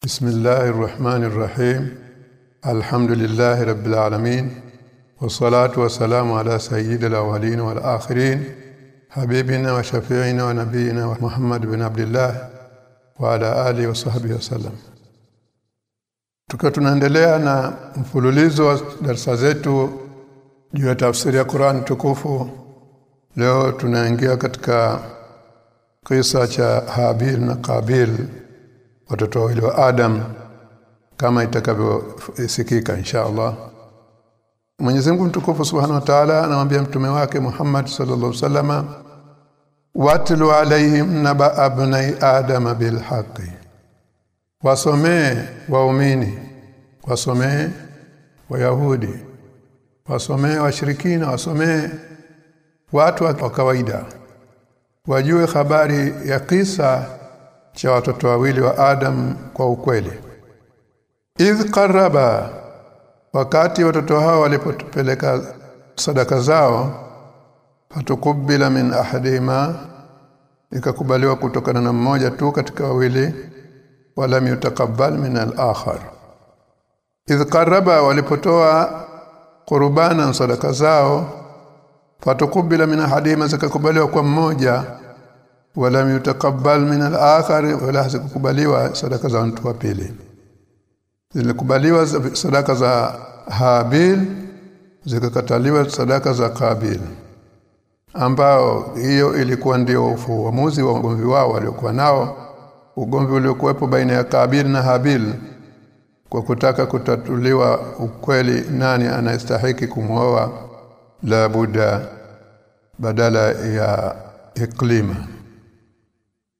بسم الله الرحمن الرحيم الحمد لله رب العالمين والصلاة والسلام على سيد الأولين والآخرين حبيبنا وشفيعنا ونبينا محمد بن عبد الله وعلى آله وصحبه وسلم tukiwa tunaendelea na mfululizo wa darasa zetu juu ya tafsiri ya Qur'an tukufu leo tunaingia katika kisa cha Habil na Qabil watoto wa Adam kama itakavyosikika insha Allah Mwenyezi Mungu mtukufu Subhanahu wa Ta'ala anamwambia mtume wake Muhammad sallallahu alaihi watlu alaihim naba abnai adam bil haqqi wasomee waumini wasomee wayahudi wasomee washirikina wasomee watu wa kawaida wajue habari ya kisa cha watoto wawili wa Adam kwa ukweli. Idh qaraba wakati watoto hao walipopeleka sadaka zao fatukubila min ahadima ikakubaliwa kutokana na mmoja tu katika wawili wala yutakabbal min al-akhar. Idh qaraba walipotoa qurbana sadaka zao fatukubila min ahadima zikakubaliwa kwa mmoja wala yutakabbal min al-akhar wala hazikubaliwa sadaka za mtu wa pili. Zilikubaliwa sadaka za Habil zikakataliwa sadaka za Kabil ambao hiyo ilikuwa ndio uamuzi wa ugomvi wao waliokuwa nao ugomvi uliokuwepo baina ya Kabil na Habil kwa kutaka kutatuliwa ukweli nani anastahiki kumwoa la buda badala ya iklima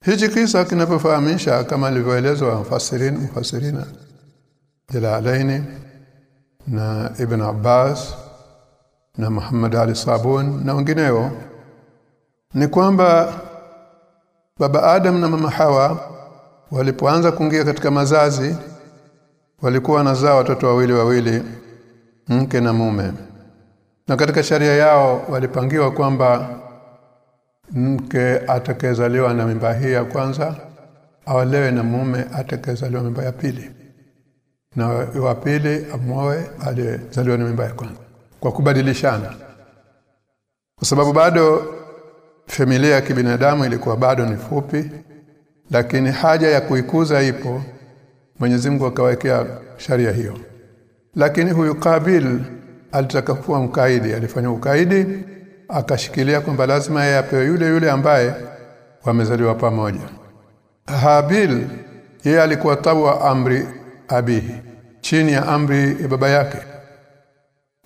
Hichi kisa kinapofahamisha kama alivyoelezwa mfasirin mfasirina Jalalaini na Ibn Abbas na Muhammad Ali Sabun na wengineo ni kwamba baba Adam na mama Hawa walipoanza kuingia katika mazazi walikuwa wanazaa watoto wawili wawili mke na mume. Na katika sharia yao walipangiwa kwamba mke atakayezaliwa na mimba hii ya kwanza awalewe na mume atakayezaliwa mimba ya pili. Na wa pili amoe aliyezaliwa na mimba ya kwanza. Kwa kubadilishana. Kwa sababu bado familia ya kibinadamu ilikuwa bado ni fupi lakini haja ya kuikuza ipo Mwenyezi Mungu akawekea sharia hiyo. Lakini huyu Kabil alitaka kuwa mkaidi alifanya ukaidi akashikilia kwamba lazima yeye apewe yule yule ambaye wamezaliwa pamoja. Habil yeye alikuwa tawa amri abihi chini ya amri ya baba yake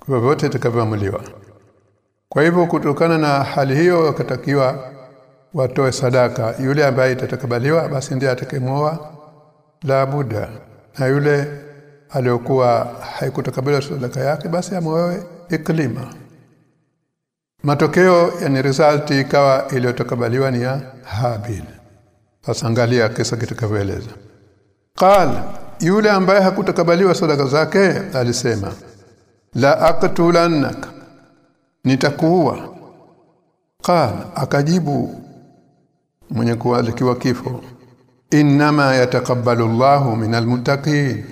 kwa vyote itakavyoamuliwa. Kwa hivyo kutokana na hali hiyo wakatakiwa watoe sadaka. Yule ambaye itatakabaliwa basi ndiye atakayemoa la buda. Na yule aliyokuwa haikutakabaliwa sadaka yake basi amoe iklima matokeo yani result ikawa iliyotakabaliwa ni ya Habil. Sasa angalia kisa kitakavyoeleza. Qala yule ambaye hakutakabaliwa sadaka zake alisema la aqtulannak nitakuua. Qala akajibu mwenye kuwalikiwa kifo inma yataqabbalu Allahu minal muttaqin.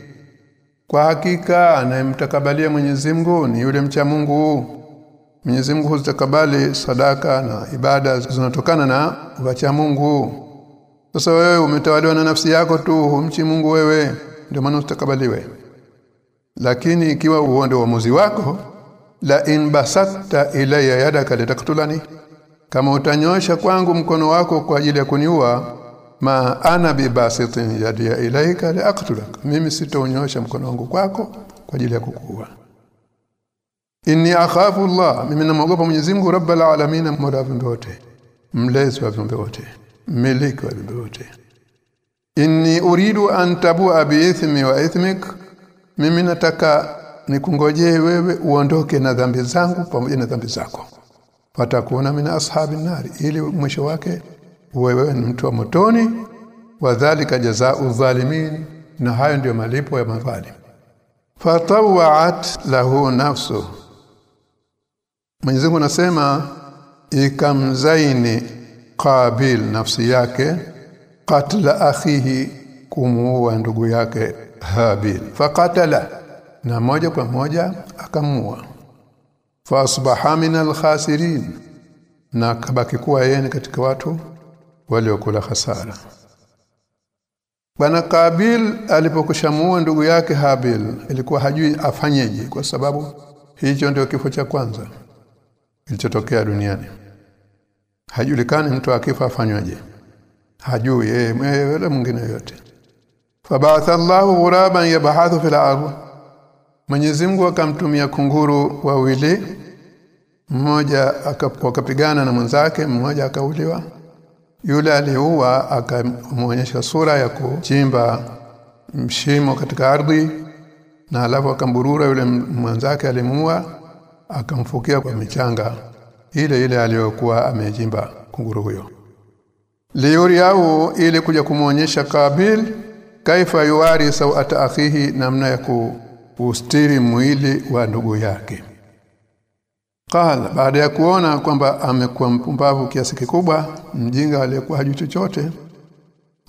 Kwa hakika anayemtakabalia Mwenyezi Mungu ni yule mcha Mungu Mwenyezi Mungu huzitakabali sadaka na ibada zinatokana na wacha Mungu. Sasa wewe umetawaliwa na nafsi yako tu humchi Mungu wewe ndio maana utakabaliwe lakini ikiwa uonde uamuzi wako la in basatta ilayya yadaka litaktulani. Kama utanyosha kwangu mkono wako kwa ajili ya kuniua ma ana bibasitin yadi ilaika liaqtulak mimi sitonyosha mkono wangu kwako kwa ajili ya kukuua inni akhafu Allah. Mimi namogopa Mwenyezi Mungu Rabbul Alamin mola viumbe wote. Mlezi wa viumbe wote. Mmiliki wa viumbe wote. Inni uridu an tabua biithmi wa ithmik. Mimi nataka nikungojee wewe uondoke na dhambi zangu pamoja na dhambi zako. Watakuona min ashabi nari ili mwisho wake wewe ni mtu wa motoni. Wadhālika jazaa'u dhalimin na hayo ndiyo malipo ya madhalim fatawa'at lahu nafsu Mwenyezi Mungu anasema ikamzaini Qabil nafsi yake katla akhihi kumuua ndugu yake Habil. Faqatala na moja kwa moja akamua. Fa asbaha min alkhasirin na kabaki kuwa yeye katika watu waliokula hasara Bwana Kabil alipokushamua ndugu yake Habil ilikuwa hajui afanyeje kwa sababu hicho ndio kifo cha kwanza kilichotokea duniani. Hajulikani mtu akifa afanywaje. Hajui yeye wala mwingine yote fabatha Allahu ghuraban yabhathu fil ardh. Mwenyezi Mungu akamtumia kunguru wawili. Mmoja akapigana na mwenzake mmoja akauliwa. Yule aliua akamuonyesha sura ya kuchimba mshimo katika ardhi na alafu akamburura yule mwenzake alimuua akamfukia kwa michanga ile ile aliyokuwa amejimba kunguru huyo. Liuri yao ili kuja kumuonyesha Kabil kaifa yuari sawata akhihi namna ya kustiri mwili wa ndugu yake. Kala baada ya kuona kwamba amekuwa mpumbavu kiasi kikubwa mjinga aliyekuwa hajui chochote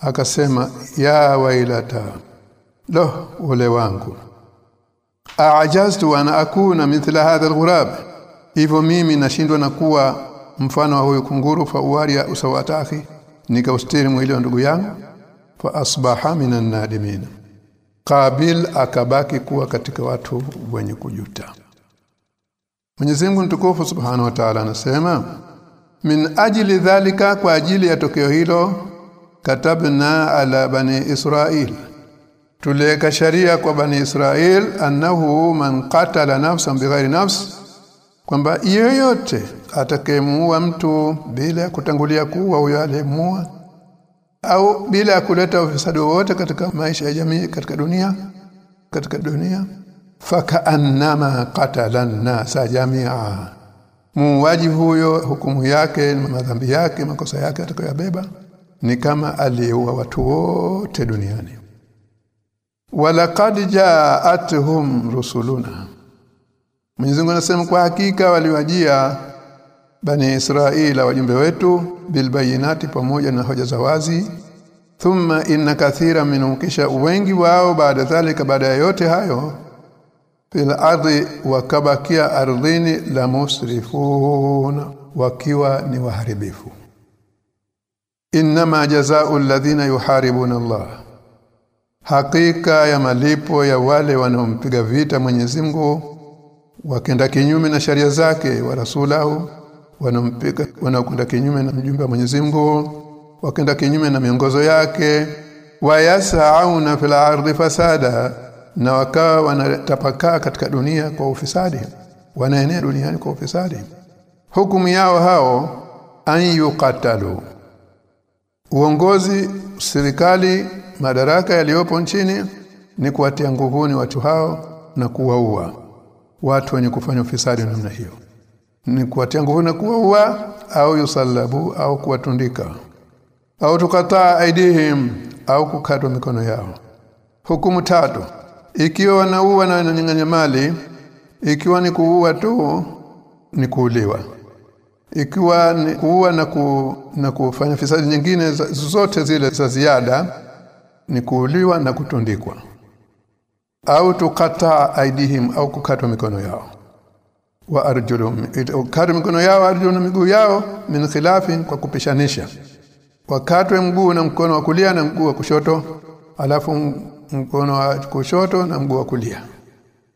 akasema ya wailata lo ole wangu aajaztu an akuna mithla hadha alghurab. Hivyo mimi nashindwa na kuwa mfano wa huyu kunguru fa uwaria usawataki nikaustiri mwili wa ndugu yangu fa asbaha minan nadimin. Qabil akabaki kuwa katika watu wenye kujuta. Mwenyezi Mungu mtukufu Subhanahu wa Ta'ala anasema min ajli dhalika kwa ajili ya tokeo hilo katabna ala bani Israil tuleka sharia kwa bani Israel annahu man qatala nafsan bighairi nafs kwamba yeyote atakayemuua mtu bila kutangulia kuwa huyo aliyemuua au bila kuleta ufisadi wowote katika maisha ya jamii katika dunia katika dunia fakaannama qatala nasa jamia. Muuaji huyo hukumu yake madhambi yake makosa yake atakayobeba ni kama aliyeua watu wote duniani walaqad ja'atuhum rusuluna. Mwenyezi Mungu anasema kwa hakika waliwajia bani Israila wajumbe wetu bilbayinati pamoja na hoja za wazi. Thumma inna kathira minhum kisha wengi wao baada dhalika baada ya yote hayo fil ardi wakabakia ardhini la musrifuna wakiwa ni waharibifu. Inma jazaa'u alladhina yuharibuna Allah hakika ya malipo ya wale wanaompiga vita Mwenyezi Mungu wakenda kinyume na sharia zake wa rasulahu wanaompiga wanakwenda kinyume na mjumbe wa Mwenyezi Mungu wakenda kinyume na miongozo yake wayasauna fil ardi fasada na wakawa wanatapakaa katika dunia kwa ufisadi wanaenea duniani kwa ufisadi. Hukumu yao hao an yuqatalu. Uongozi serikali madaraka yaliyopo nchini ni kuwatia nguvuni watu hao na kuwaua. Watu wenye kufanya ufisadi namna hiyo. Ni kuwatia nguvuni na kuwaua au yusallabu au kuwatundika. Au tukataa aidihim au kukatwa mikono yao. Hukumu tatu. Ikiwa wanaua na wananyang'anya mali ikiwa ni kuua tu ni kuuliwa. Ikiwa ni kuua na, ku, na kufanya fisadi nyingine zote zile za ziada ni kuuliwa na kutundikwa au tukata aidihim au kukatwa mikono yao. Wa arjulum ukatwe mikono yao arjulum miguu yao min khilafin kwa kupishanisha. Wakatwe mguu na mkono wa kulia na mguu wa kushoto alafu mkono wa kushoto na mguu wa kulia.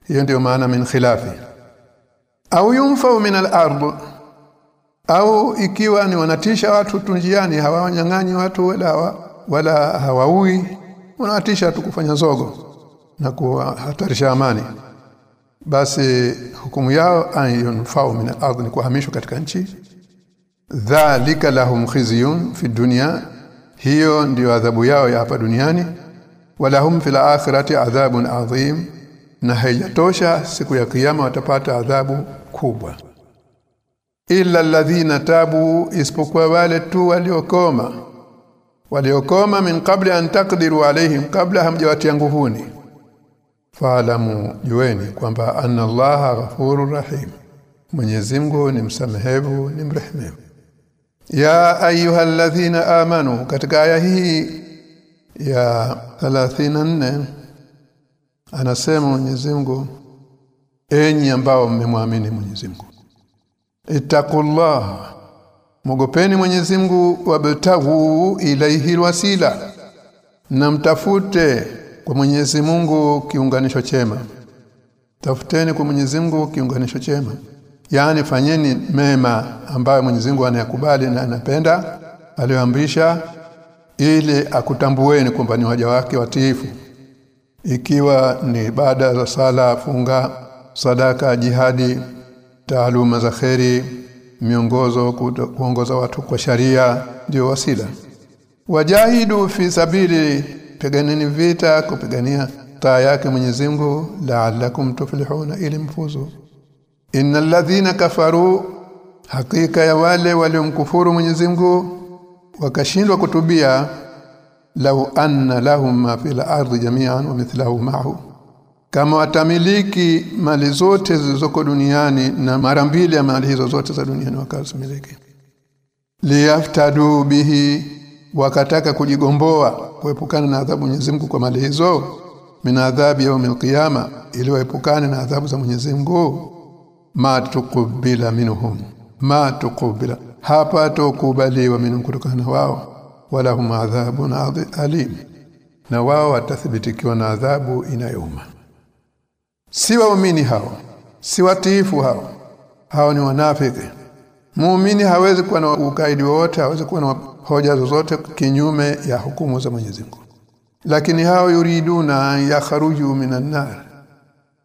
Hiyo ndio maana min khilafi. Au yunfa min al-ard au ikiwa ni wanatisha watu tunjiani hawanyang'anyi watu wala hawa, wala hawaui wanatisha tu kufanya zogo na kuhatarisha amani. Basi hukumu yao ayunfau yunfau min al-ard ni kuhamishwa katika nchi. Dhalika lahum khizyun fi dunya hiyo ndiyo adhabu yao ya hapa duniani. Walahum fil akhirati adhabun adhim na haijatosha siku ya kiyama watapata adhabu kubwa. Illa alladhina tabu isipokuwa wale tu waliokoma waliokoma min qabli an taqdiru alaihim kabla hamjawatia nguvuni faalamu jueni kwamba anna allaha ghafurur rahim. Mwenyezi Mungu ni msamehevu ni mrehemevu ya ayyuhalladhina amanu katika aya hii ya 34 anasema Mwenyezi Mungu enyi ambao mmemwamini Mwenyezi Mungu ittaqullah Mogopeni Mwenyezi Mungu wabtaghu ilaihi wasila na mtafute kwa Mwenyezi Mungu kiunganisho chema. Tafuteni kwa Mwenyezi Mungu kiunganisho chema. Yaani fanyeni mema ambayo Mwenyezi Mungu anayakubali na anapenda aliyoamrisha ili akutambueni kwamba ni waja wake watiifu. Ikiwa ni ibada za sala funga sadaka jihadi taaluma za kheri miongozo kuongoza watu kwa sharia ndio wasila. Wajahidu fi sabili piganeni vita kupigania taa yake Mwenyezi Mungu la'allakum tuflihuna ili mfuzu. Innal ladhina kafaru hakika ya wale waliomkufuru Mwenyezi Mungu wakashindwa kutubia lau anna lahum ma fil ardi jami'an wa mithluhu ma'hu kama watamiliki mali zote zilizoko duniani na mara mbili ya mali hizo zote za duniani wakazimiliki liyaftadu bihi wakataka kujigomboa kuepukana na adhabu Mwenyezi Mungu kwa mali hizo min adhabi yaumil qiyama ili waepukane na adhabu za Mwenyezi Mungu. Ma tuqbila minhum ma tuqbila hapa tukubaliwa minhum kutokana wao wala hum adhabun alim. Na wao watathibitikiwa na adhabu inayouma si waumini hao si watiifu hao hao ni wanafiki. Muumini hawezi kuwa na ukaidi wote hawezi kuwa na hoja zozote kinyume ya hukumu za Mwenyezi Mungu. Lakini hao yuriduna yakharuju minan nar.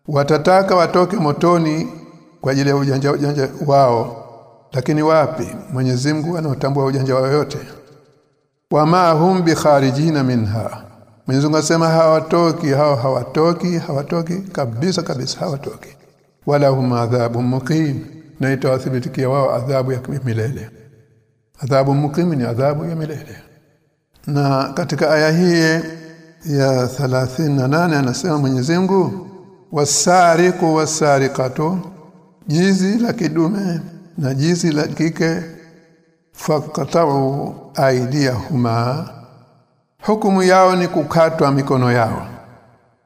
Watataka watoke motoni kwa ajili ya ujanja ujanja wao. Lakini wapi? Mwenyezi Mungu anaotambua ujanja wao yote. Wama hum bikharijina minha Mwenyezi Mungu asema hawatoki hao hawatoki hawatoki kabisa kabisa hawatoki. Wala hum adhabu muqim. Na itawathibitikia wao adhabu ya milele. Adhabu muqim ni adhabu ya milele. Na katika aya hii ya 38 anasema Mwenyezi Mungu wasariqu wasariqatu. Jizi la kidume na jizi la kike faqata'u aydiyahuma hukumu yao ni kukatwa mikono yao.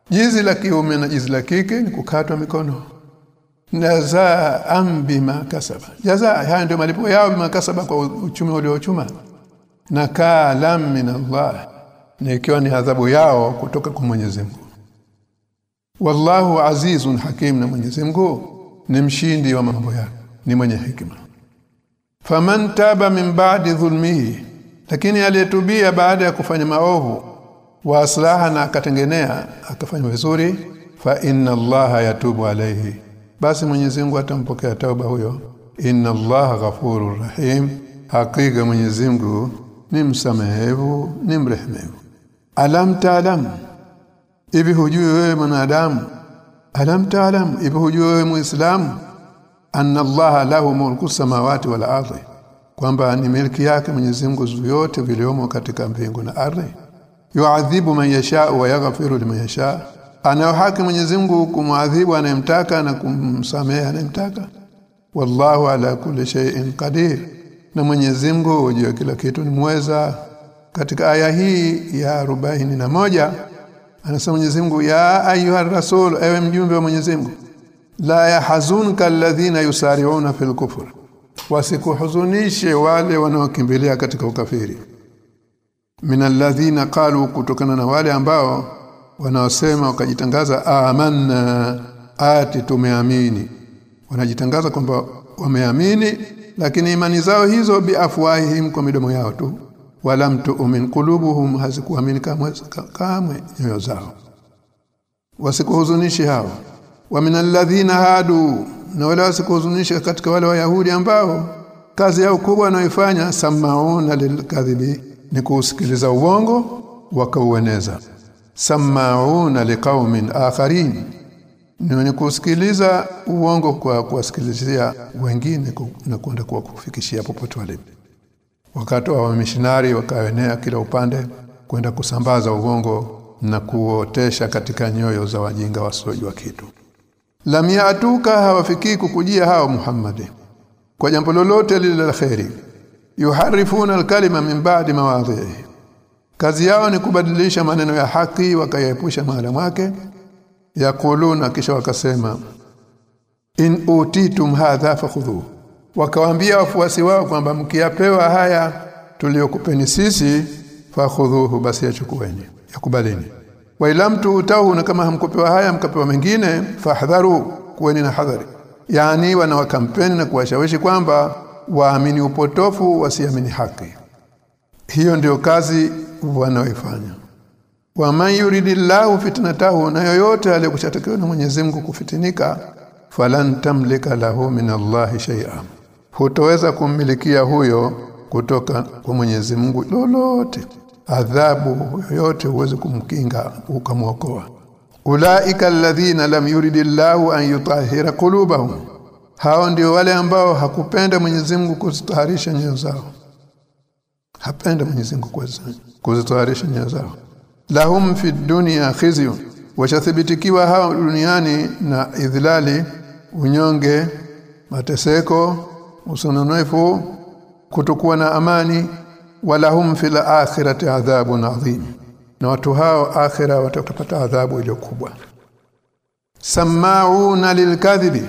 Jizi la kiume na jizi la kike ni kukatwa mikono. Jazaan ambima kasaba. Jaza haya ndio malipo yao bima kasaba kwa uchumi uliochuma na kalam min Allah na ikiwa ni adhabu yao kutoka kwa Mwenyezi Mungu. Wallahu azizun hakim na Mwenyezi Mungu ni mshindi wa mambo yake ni mwenye hikima. Faman taba min ba'di dhulmihi lakini aliyetubia baada ya kufanya maovu wa aslaha na akatengenea akafanya vizuri fa inna allaha yatubu alayhi. Basi Mwenyezi Mungu atampokea tauba huyo. Inna allaha ghafurur rahim. Hakika Mwenyezi Mungu ni msamehevu ni mrehemevu alam taalam hivi hujui wewe mwanadamu? Alam taalam hivi hujui wewe muislamu? Anna allaha lahu mulku samawati wal ardi kwamba ni milki yake Mwenyezi Mungu yote viliomo katika mbingu na ardhi? Yuadhibu man yasha wa yaghfiru liman yasha. Anayo haki Mwenyezi Mungu kumwadhibu anayemtaka na kumsamehe anayemtaka? Wallahu ala kulli shay'in qadir. Na Mwenyezi Mungu hujua kila kitu ni mweza. Katika aya hii ya na moja anasema Mwenyezi Mungu ya ayuha rasul ewe mjumbe wa Mwenyezi Mungu la yahzunka alladhina yusari'una fil kufr wasikuhuzunishe wale wanaokimbilia katika ukafiri. Minalladhina qalu kutokana na wale ambao wanaosema wakajitangaza amanna ati tumeamini. Wanajitangaza kwamba wameamini lakini imani zao hizo biafwahihim kwa midomo yao tu. Wala tu'min qulubuhum hazikuamini kamwe kamwe nyoyo zao. Wasikuhuzunishi hao. Wa minalladhina hadu na wala wasikuhuzunisha katika wale wayahudi ambao kazi yao kubwa wanaoifanya samauna lilkadhibi ni kusikiliza uongo wakaueneza. Samauna liqaumin akharin ni kusikiliza uongo kwa kuwasikilizia wengine na kwenda kwa kufikishia popote wale. Wakati wa mishinari wakaenea kila upande kwenda kusambaza uongo na kuotesha katika nyoyo za wajinga wasiojua kitu lam yatuka hawafiki kukujia hao Muhammad kwa jambo lolote lile la khairi yuharifuna alkalima min ba'di mawadhihi. Kazi yao ni kubadilisha maneno ya haki wakayaepusha mahala mwake. Yakuluna kisha wakasema in utitum hadha fakhudhu wakawaambia wafuasi wao kwamba mkiyapewa haya tuliokupeni sisi fakhudhuhu basi yachukueni yakubaleni wa ilam tuutahu na kama hamkupewa haya mkapewa mengine fahdharu kuweni na hadhari. Yani wanawakampeni na kuwashawishi kwamba waamini upotofu wasiamini haki. Hiyo ndio kazi wanaoifanya wa man yuridillahu fitnatahu na yoyote aliyokushatakiwa na Mwenyezi Mungu kufitinika falan tamlika lahu min Allahi shay'a hutoweza kummilikia huyo kutoka kwa Mwenyezi Mungu lolote adhabu yoyote uweze kumkinga ukamwokoa. Ulaika alladhina lam yuridillahu an yutahhira qulubahum. Hao ndio wale ambao hakupenda Mwenyezi Mungu kuzitaharisha nyoyo zao. Hapenda Mwenyezi Mungu kuzitaharisha nyoyo zao. Lahum fi dunya khizyun. Washathibitikiwa hao duniani na idhlali unyonge mateseko usononefu kutokuwa na amani walahum fil akhirati adhabun adhim. Na watu hao akhira watapata adhabu iliyo kubwa. Samauna lilkadhibi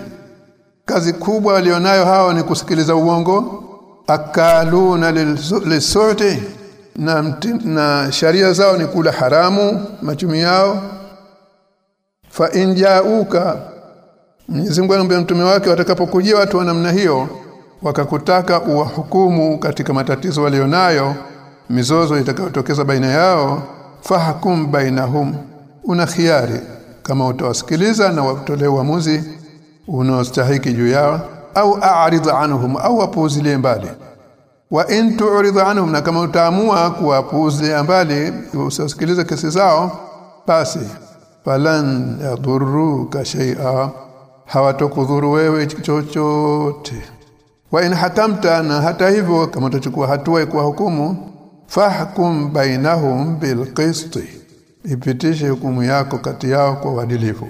kazi kubwa walionayo hao ni kusikiliza uongo. Akaluna lisuti na, na sharia zao ni kula haramu machumi yao. Fa injauka Mwenyezi Mungu mtume wake watakapokujia watu wa namna hiyo wakakutaka uwahukumu katika matatizo walionayo mizozo itakayotokeza baina yao fahakum bainahum una khiari kama utawasikiliza na watolee uamuzi unaostahiki juu yao au a'rid anhum au wapuuzilie mbali. Wa in tu'rid anhum na kama utaamua kuwapuuzilia mbali usisikilize kesi zao basi falan yadurruka shay'a hawatokudhuru wewe chochote wa in hatamta na hata hivyo kama utachukua hatua kwa hukumu fahkum bainahum bilqist ipitishe hukumu yako kati yao kwa uadilifu.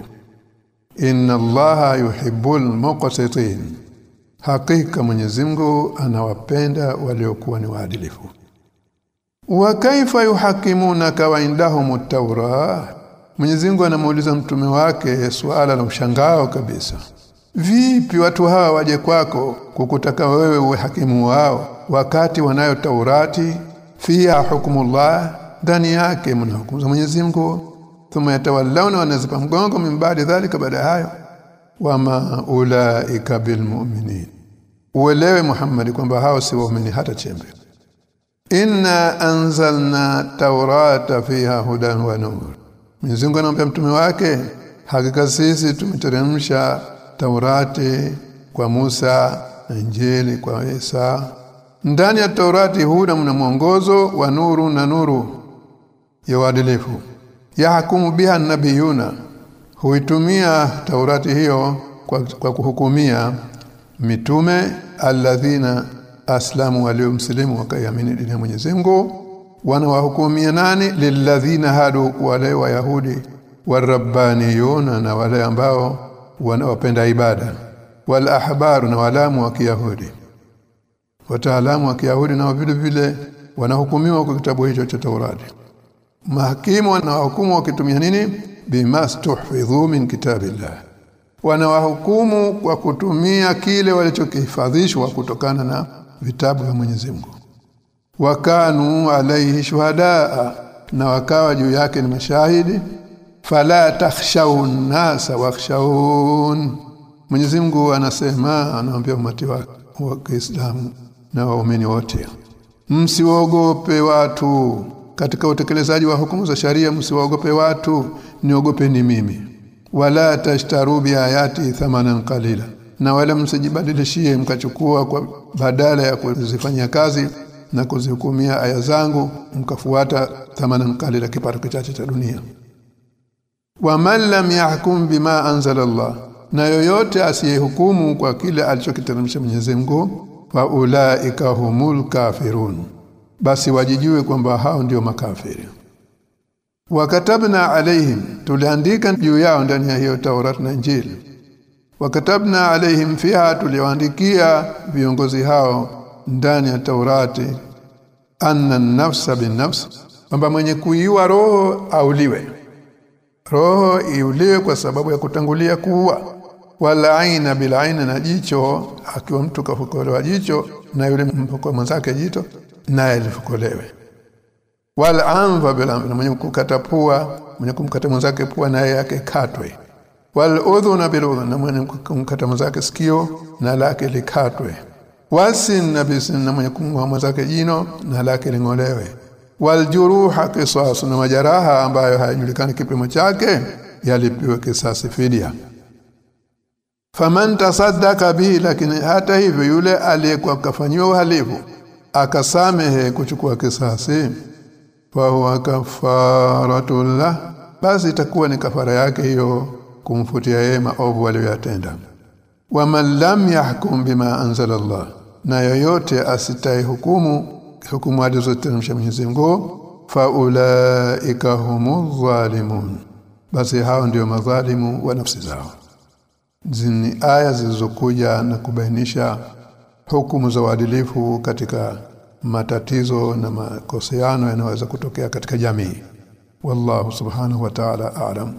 Inna allaha yuhibbul muqsitin hakika Mwenyezi Mungu anawapenda waliokuwa ni waadilifu. Wa kaifa yuhakimunaka wa indahum at-taurah Mwenyezi Mungu anamuuliza mtume wake swala la ushangao kabisa Vipi watu hawa waje kwako kukutaka wewe uwe hakimu wao wakati wanayo Taurati? Fiha hukumullah ndani yake mna hukumu za Mwenyezi Mungu. Thumma yatawallawna wanazipa mgongo mimbadi dhalika. Baada hayo wama ulaika bilmu'minin. Uelewe Muhammad kwamba hao si waumini hata chembe. Inna anzalna taurata fiha hudan wa nur. Mwenyezi Mungu anamwambia mtume wake hakika sisi tumeteremsha Taurati kwa Musa na Injili kwa Isa. Ndani ya Taurati huda mna mwongozo wa nuru na nuru ya uadilifu. Yahkumu biha nabiyuna. Huitumia Taurati hiyo kwa, kwa kuhukumia mitume alladhina aslamu waliomslimu wakayamini dini ya Mwenyezi Mungu. Wanawahukumia nani? Lilladhina hadu wale wayahudi warabbaniyuna na wale ambao wanaopenda ibada wal ahbaru na walamu wa kiyahudi. Wataalamu wa kiyahudi na vile vile wanahukumiwa kwa kitabu hicho cha Taurati. Mahakimu na wakitumia nini? Bimastuhfidhu min kitabillah. Wanawahukumu kwa kutumia kile walichokihifadhishwa kutokana na vitabu vya Mwenyezi Mungu. Wakanu alaihi shuhadaa na wakawa juu yake ni mashahidi fala takhshawun nasa wakhshawun Mwenyezi Mungu anasema anaambia umati wa Kiislamu na waumini wote msiwaogope watu. Katika utekelezaji wa hukumu za sharia msiwaogope watu niogopeni mimi. Wala tashtaru bi ayati thamanan qalila. Na wala msijibadilishie mkachukua kwa badala ya kuzifanyia kazi na kuzihukumia aya zangu mkafuata thamanan qalila kipato kichache cha dunia wa man lam yahkum bima anzala Allah na yoyote asiyehukumu kwa kile alichokiteremsha Mwenyezi Mungu fa ulaika humul kafirun. Basi wajijue kwamba hao ndio makafiri. Wakatabna alaihim tuliandika juu yao ndani ya hiyo Taurat na Injili. Wakatabna alaihim fiha tuliwaandikia viongozi hao ndani ya Taurati. Anna nafsa binafs kwamba mwenye kuiua roho auliwe roho iuliwe kwa sababu ya kutangulia kuwa wala aina bila aina na jicho akiwa mtu kafukolewa jicho na yule mpoko mwenzake jito naye lifukolewe. Wala anva bila mwenye kukata pua mwenye kumkata mwenzake pua naye yake katwe. Wal udhuna bil udhun na mwenye kumkata mwenzake sikio na lake likatwe. Wasin na bisin na mwenye kumng'oa mwenzake jino na lake lingolewe wal juruha qisas na majaraha ambayo hayajulikani kipimo chake yalipiwe kisasi fidia. Faman tasaddaka bihi lakini hata hivyo yule aliyekuwa kafanywa uhalifu akasamehe kuchukua kisasi fa huwa kafaratullah basi itakuwa ni kafara yake hiyo kumfutia yeye maovu aliyoyatenda. Waman lam yahkum bima anzala Allah na yoyote asitai hukumu hukumu alizoteremsha Mwenyezi Mungu fa ulaika humuz zalimun. Basi hao ndio madhalimu wa nafsi zao. Zini aya zilizokuja na kubainisha hukumu za uadilifu katika matatizo na makoseano yanayoweza kutokea katika jamii. Wallahu subhanahu wa ta'ala a'lam